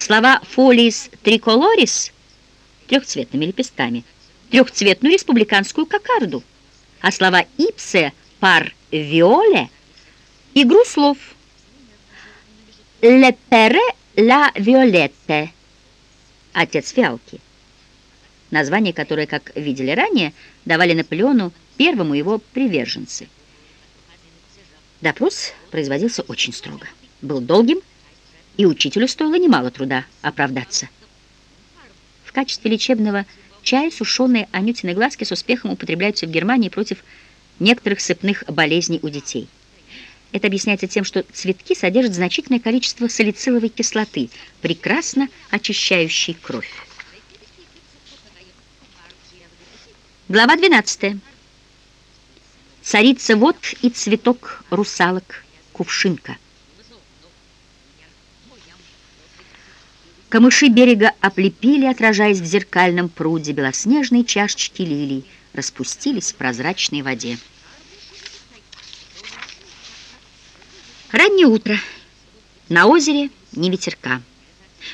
Слова «фолис триколорис» — трехцветными лепестками, трехцветную республиканскую кокарду, а слова «ипсе пар виоле» — игру слов «ле пере ла виолетте» — отец фиалки. Название, которое, как видели ранее, давали Наполеону первому его приверженцы. Допрос производился очень строго. Был долгим, и учителю стоило немало труда оправдаться. В качестве лечебного чая сушеные анютины глазки с успехом употребляются в Германии против некоторых сыпных болезней у детей. Это объясняется тем, что цветки содержат значительное количество салициловой кислоты, прекрасно очищающей кровь. Глава 12. Царица вод и цветок русалок, кувшинка. Камыши берега оплепили, отражаясь в зеркальном пруде, белоснежные чашечки лилий распустились в прозрачной воде. Раннее утро. На озере ни ветерка.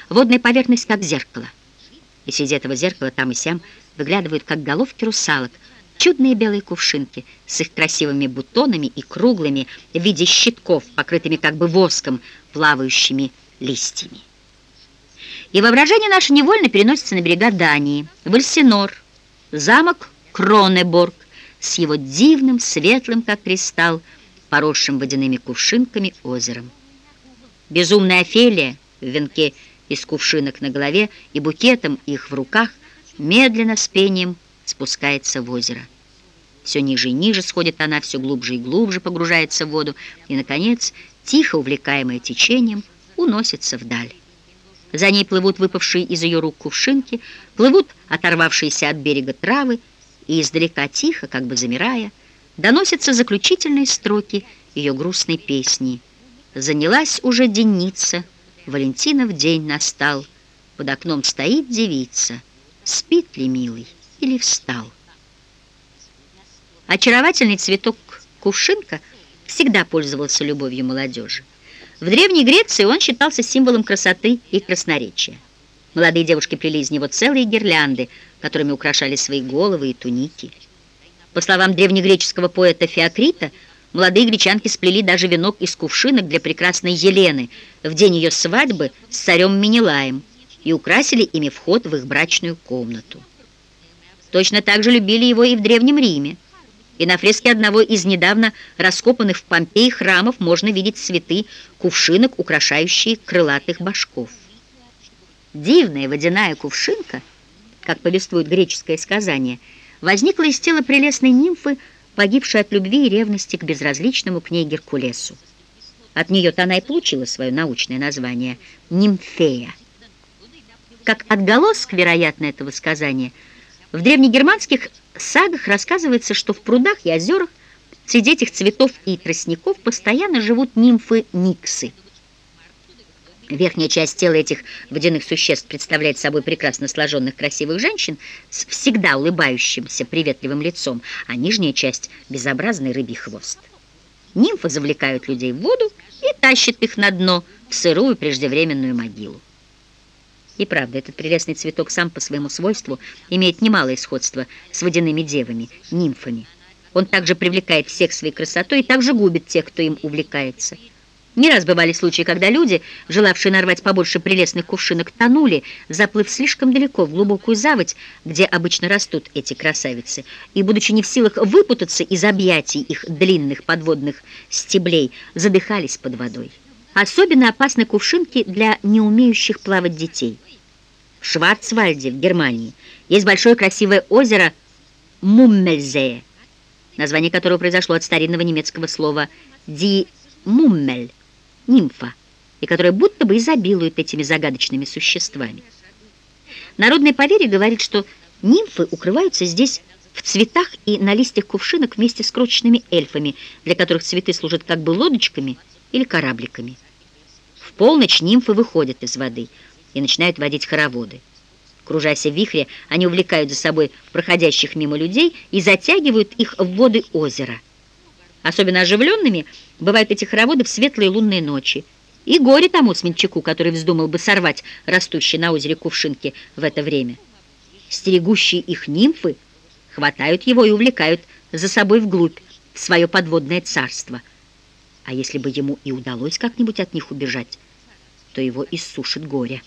Водная поверхность как зеркало. И среди этого зеркала там и сям выглядывают, как головки русалок, чудные белые кувшинки с их красивыми бутонами и круглыми в виде щитков, покрытыми как бы воском, плавающими листьями. И воображение наше невольно переносится на берега Дании, в Эльсинор, замок Кронеборг с его дивным, светлым, как кристалл, поросшим водяными кувшинками озером. Безумная Офелия в венке из кувшинок на голове и букетом их в руках медленно с пением спускается в озеро. Все ниже и ниже сходит она, все глубже и глубже погружается в воду и, наконец, тихо увлекаемая течением, уносится вдаль. За ней плывут выпавшие из ее рук кувшинки, плывут оторвавшиеся от берега травы, и издалека тихо, как бы замирая, доносятся заключительные строки ее грустной песни. Занялась уже денница, Валентинов день настал, под окном стоит девица, спит ли, милый, или встал. Очаровательный цветок кувшинка всегда пользовался любовью молодежи. В Древней Греции он считался символом красоты и красноречия. Молодые девушки плели из него целые гирлянды, которыми украшали свои головы и туники. По словам древнегреческого поэта Феокрита, молодые гречанки сплели даже венок из кувшинок для прекрасной Елены в день ее свадьбы с царем Менелаем и украсили ими вход в их брачную комнату. Точно так же любили его и в Древнем Риме и на фреске одного из недавно раскопанных в Помпеи храмов можно видеть цветы кувшинок, украшающие крылатых башков. Дивная водяная кувшинка, как повествует греческое сказание, возникла из тела прелестной нимфы, погибшей от любви и ревности к безразличному к ней Геркулесу. От нее-то она и получила свое научное название «нимфея». Как отголоск, вероятно, этого сказания, в древнегерманских сагах рассказывается, что в прудах и озерах среди этих цветов и тростников постоянно живут нимфы-никсы. Верхняя часть тела этих водяных существ представляет собой прекрасно сложенных красивых женщин с всегда улыбающимся приветливым лицом, а нижняя часть — безобразный рыбий хвост. Нимфы завлекают людей в воду и тащат их на дно в сырую преждевременную могилу. И правда, этот прелестный цветок сам по своему свойству имеет немалое сходство с водяными девами, нимфами. Он также привлекает всех своей красотой и также губит тех, кто им увлекается. Не раз бывали случаи, когда люди, желавшие нарвать побольше прелестных кувшинок, тонули, заплыв слишком далеко в глубокую заводь, где обычно растут эти красавицы, и, будучи не в силах выпутаться из объятий их длинных подводных стеблей, задыхались под водой. Особенно опасны кувшинки для неумеющих плавать детей. В Шварцвальде, в Германии, есть большое красивое озеро Муммельзее, название которого произошло от старинного немецкого слова «ди муммель» — нимфа, и которое будто бы изобилует этими загадочными существами. Народное поверье говорит, что нимфы укрываются здесь в цветах и на листьях кувшинок вместе с крошечными эльфами, для которых цветы служат как бы лодочками или корабликами. В полночь нимфы выходят из воды и начинают водить хороводы. Кружася в вихре, они увлекают за собой проходящих мимо людей и затягивают их в воды озера. Особенно оживленными бывают эти хороводы в светлые лунные ночи. И горе тому смельчаку, который вздумал бы сорвать растущие на озере кувшинки в это время. Стерегущие их нимфы хватают его и увлекают за собой вглубь в свое подводное царство – а если бы ему и удалось как-нибудь от них убежать, то его иссушит горе.